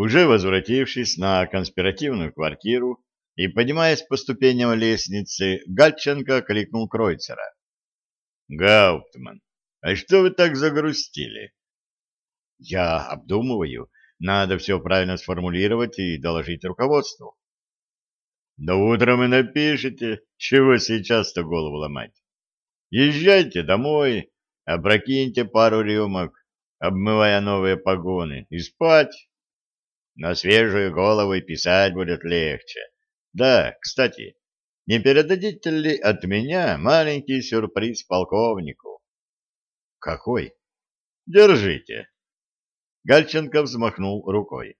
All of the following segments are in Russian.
Уже возвратившись на конспиративную квартиру и поднимаясь по ступеням лестницы, Гальченко кликнул Кройцера. — Гауптман, а что вы так загрустили? — Я обдумываю. Надо все правильно сформулировать и доложить руководству. — Да утром и напишите, чего сейчас-то голову ломать. Езжайте домой, опрокиньте пару рюмок, обмывая новые погоны, и спать. На свежую голову писать будет легче. Да, кстати, не передадите ли от меня маленький сюрприз полковнику? Какой? Держите. Гальченко взмахнул рукой.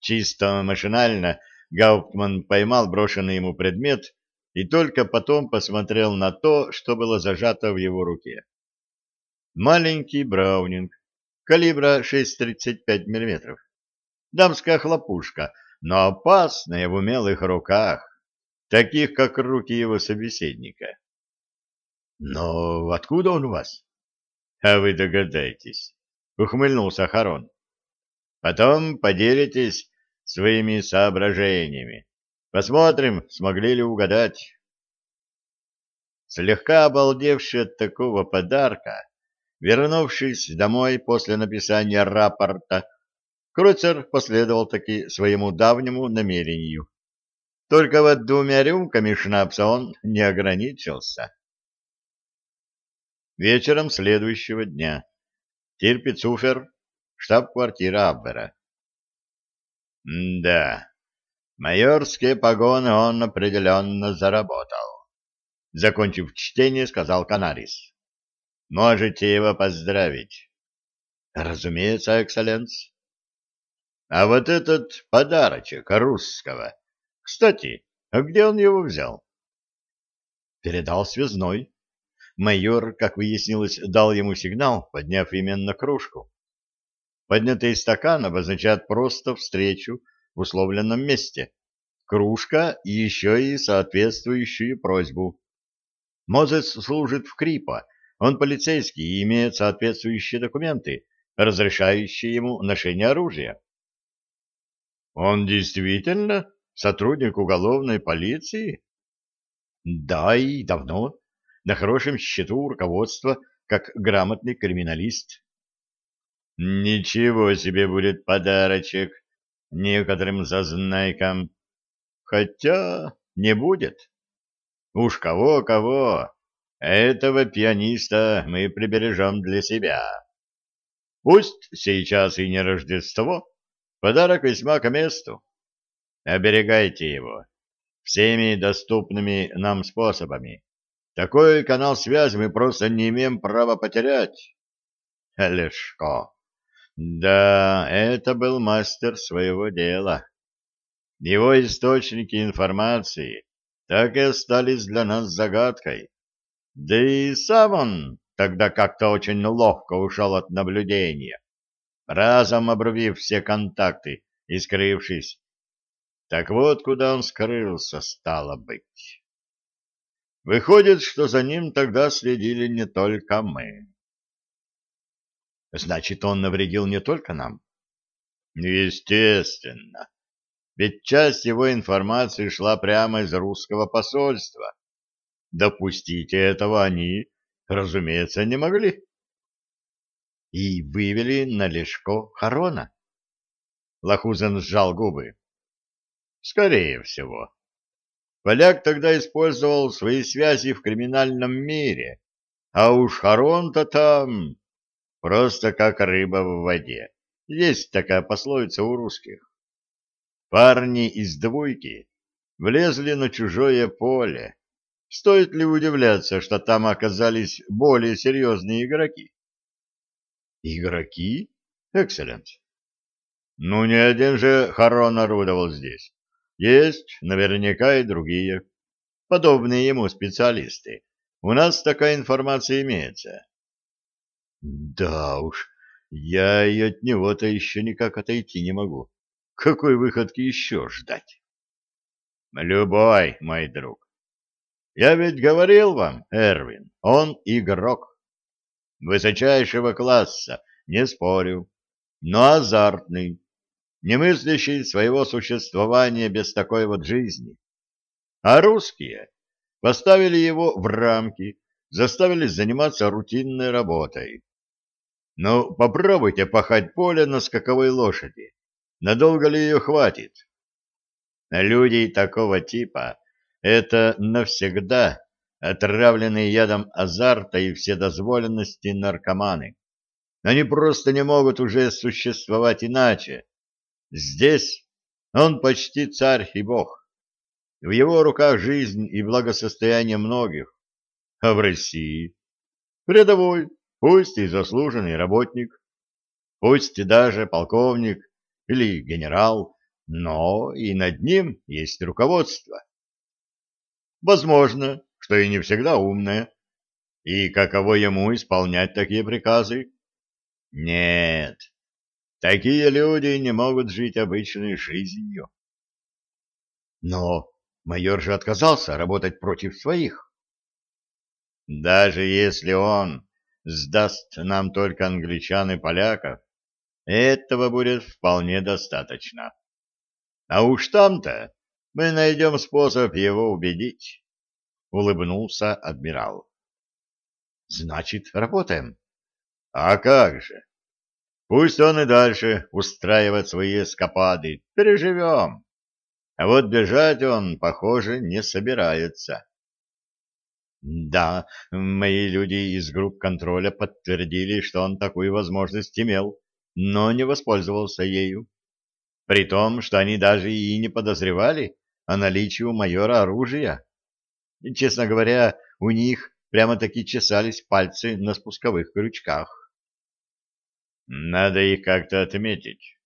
Чисто машинально Гауптман поймал брошенный ему предмет и только потом посмотрел на то, что было зажато в его руке. Маленький браунинг, калибра 6,35 мм дамская хлопушка, но опасная в умелых руках, таких, как руки его собеседника. — Но откуда он у вас? — А вы догадаетесь, — ухмыльнулся Харон. — Потом поделитесь своими соображениями. Посмотрим, смогли ли угадать. Слегка обалдевший от такого подарка, вернувшись домой после написания рапорта, Кройцер последовал таки своему давнему намерению. Только вот двумя рюмками шнапса он не ограничился. Вечером следующего дня. Тирпицуфер, штаб-квартира Абвера. «Да, майорские погоны он определенно заработал», — закончив чтение, сказал Канарис. «Можете его поздравить». «Разумеется, экселленс». А вот этот подарочек русского. Кстати, а где он его взял? Передал связной. Майор, как выяснилось, дал ему сигнал, подняв именно кружку. Поднятый стакан обозначает просто встречу в условленном месте. Кружка еще и соответствующую просьбу. Мозес служит в Крипо, он полицейский и имеет соответствующие документы, разрешающие ему ношение оружия. Он действительно сотрудник уголовной полиции? Да, и давно. На хорошем счету у руководства, как грамотный криминалист. Ничего себе будет подарочек некоторым зазнайкам. Хотя не будет. Уж кого-кого, этого пианиста мы прибережем для себя. Пусть сейчас и не Рождество, Подарок весьма к месту. Оберегайте его всеми доступными нам способами. Такой канал связи мы просто не имеем права потерять. Лешко. Да, это был мастер своего дела. Его источники информации так и остались для нас загадкой. Да и сам он тогда как-то очень ловко ушел от наблюдения разом обрубив все контакты и скрывшись. Так вот, куда он скрылся, стало быть. Выходит, что за ним тогда следили не только мы. Значит, он навредил не только нам? Естественно. Ведь часть его информации шла прямо из русского посольства. Допустить этого они, разумеется, не могли и вывели на Лешко Харона. Лохузен сжал губы. Скорее всего. Поляк тогда использовал свои связи в криминальном мире, а уж Харон-то там просто как рыба в воде. Есть такая пословица у русских. Парни из двойки влезли на чужое поле. Стоит ли удивляться, что там оказались более серьезные игроки? Игроки? Экселлент. Ну, не один же Харон орудовал здесь. Есть наверняка и другие, подобные ему специалисты. У нас такая информация имеется. Да уж, я и от него-то еще никак отойти не могу. Какой выходки еще ждать? Любой, мой друг. Я ведь говорил вам, Эрвин, он игрок высочайшего класса, не спорю, но азартный. не мыслящий своего существования без такой вот жизни. А русские поставили его в рамки, заставили заниматься рутинной работой. Ну, попробуйте пахать поле на скаковой лошади. Надолго ли ее хватит? Люди такого типа — это навсегда отравленные ядом азарта и вседозволенности наркоманы. Они просто не могут уже существовать иначе. Здесь он почти царь и бог. В его руках жизнь и благосостояние многих. А в России? Рядовой, пусть и заслуженный работник, пусть и даже полковник или генерал, но и над ним есть руководство. Возможно, что и не всегда умное. И каково ему исполнять такие приказы? Нет, такие люди не могут жить обычной жизнью. Но майор же отказался работать против своих. Даже если он сдаст нам только англичан и поляков, этого будет вполне достаточно. А уж там-то мы найдем способ его убедить, — улыбнулся адмирал. — Значит, работаем. — А как же? Пусть он и дальше устраивает свои эскапады. Переживем. А вот бежать он, похоже, не собирается. Да, мои люди из групп контроля подтвердили, что он такую возможность имел, но не воспользовался ею. При том, что они даже и не подозревали о наличии у майора оружия. Честно говоря, у них прямо-таки чесались пальцы на спусковых крючках. Надо их как-то отметить.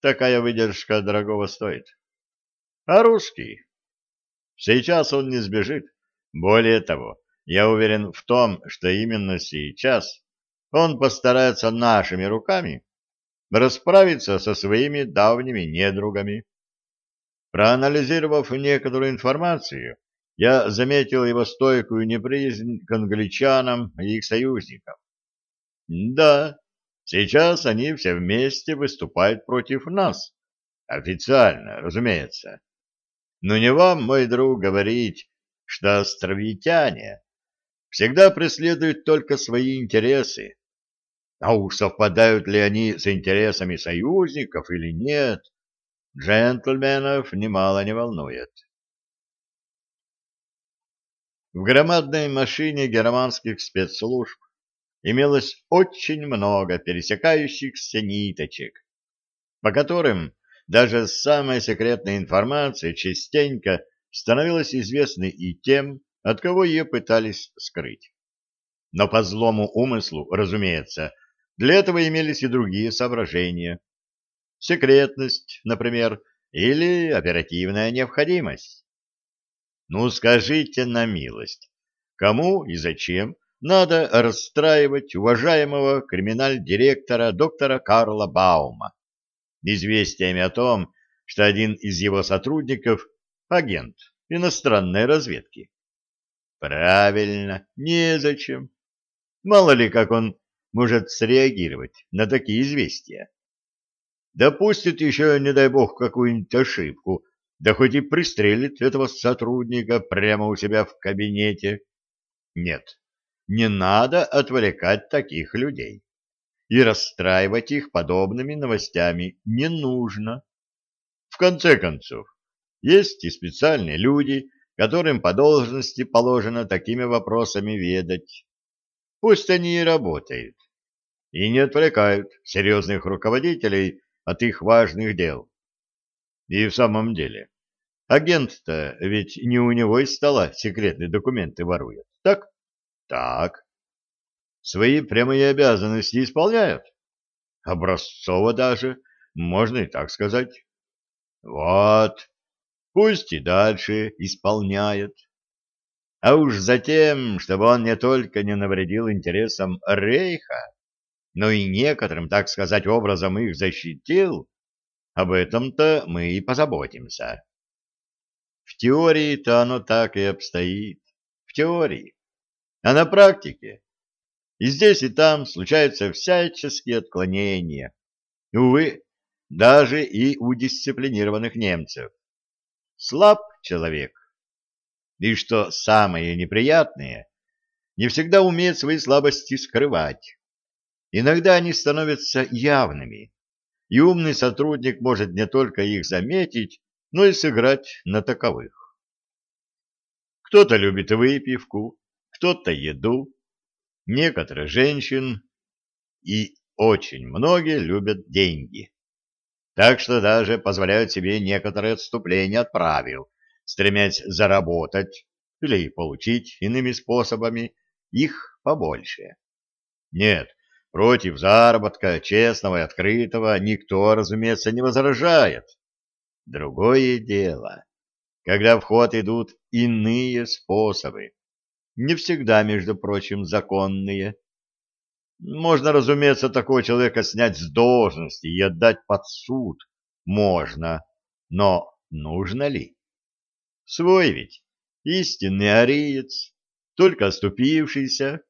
Такая выдержка дорогого стоит. А русский? Сейчас он не сбежит. Более того, я уверен в том, что именно сейчас он постарается нашими руками расправиться со своими давними недругами. Проанализировав некоторую информацию, я заметил его стойкую неприязнь к англичанам и их союзникам. Да, сейчас они все вместе выступают против нас. Официально, разумеется. Но не вам, мой друг, говорить, что островитяне всегда преследуют только свои интересы. А уж совпадают ли они с интересами союзников или нет, джентльменов немало не волнует. В громадной машине германских спецслужб имелось очень много пересекающихся ниточек, по которым даже самая секретная информация частенько становилась известной и тем, от кого ее пытались скрыть. Но по злому умыслу, разумеется, для этого имелись и другие соображения. Секретность, например, или оперативная необходимость. Ну, скажите на милость, кому и зачем надо расстраивать уважаемого криминаль-директора доктора Карла Баума известиями о том, что один из его сотрудников — агент иностранной разведки? Правильно, незачем. Мало ли, как он может среагировать на такие известия. Допустит еще, не дай бог, какую-нибудь ошибку, да хоть и пристрелит этого сотрудника прямо у себя в кабинете. Нет, не надо отвлекать таких людей. И расстраивать их подобными новостями не нужно. В конце концов, есть и специальные люди, которым по должности положено такими вопросами ведать. Пусть они и работают, и не отвлекают серьезных руководителей от их важных дел. И в самом деле, агент-то ведь не у него из стола секретные документы ворует, так? Так. Свои прямые обязанности исполняют? Образцово даже, можно и так сказать. Вот, пусть и дальше исполняет. А уж затем, чтобы он не только не навредил интересам Рейха, но и некоторым, так сказать, образом их защитил, об этом-то мы и позаботимся. В теории-то оно так и обстоит. В теории. А на практике? И здесь, и там случаются всяческие отклонения. Увы, даже и у дисциплинированных немцев. Слаб человек. И что самое неприятное, не всегда умеет свои слабости скрывать. Иногда они становятся явными, и умный сотрудник может не только их заметить, но и сыграть на таковых. Кто-то любит выпивку, кто-то еду, некоторые женщин, и очень многие любят деньги. Так что даже позволяют себе некоторые отступления от правил, стремясь заработать или получить иными способами их побольше. Нет, против заработка честного и открытого никто, разумеется, не возражает. Другое дело, когда в ход идут иные способы, не всегда, между прочим, законные. Можно, разумеется, такого человека снять с должности и отдать под суд. Можно. Но нужно ли? Свой ведь, истинный ариец, только оступившийся.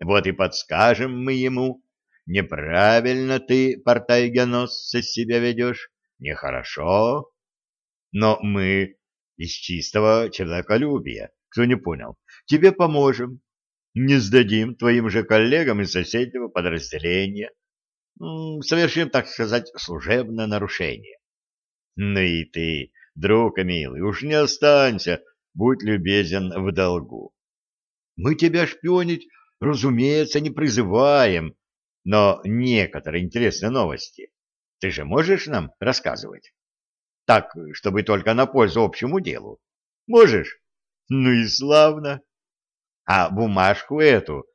Вот и подскажем мы ему, неправильно ты, портайгоносца, себя ведешь, нехорошо. Но мы из чистого человеколюбия, кто не понял, тебе поможем, не сдадим твоим же коллегам из соседнего подразделения, совершим, так сказать, служебное нарушение. Ну и ты, друг милый, уж не останься, будь любезен в долгу. Мы тебя шпионить, разумеется, не призываем, но некоторые интересные новости ты же можешь нам рассказывать? Так, чтобы только на пользу общему делу. Можешь? Ну и славно. А бумажку эту,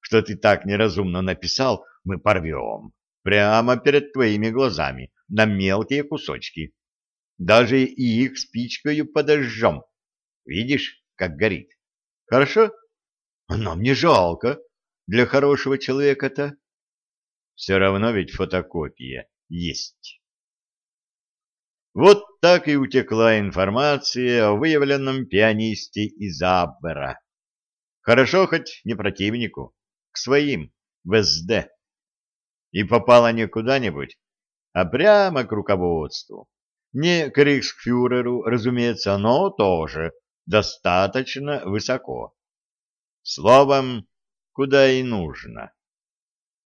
что ты так неразумно написал, мы порвем. Прямо перед твоими глазами, на мелкие кусочки. Даже и их спичкою подожжем. Видишь, как горит? Хорошо? Нам не жалко. Для хорошего человека-то. Все равно ведь фотокопия есть. Вот так и утекла информация о выявленном пианисте из Аббера. Хорошо хоть не противнику, к своим, в СД. И попала не куда-нибудь, а прямо к руководству. Не к рейхсфюреру, разумеется, но тоже достаточно высоко. Словом, куда и нужно.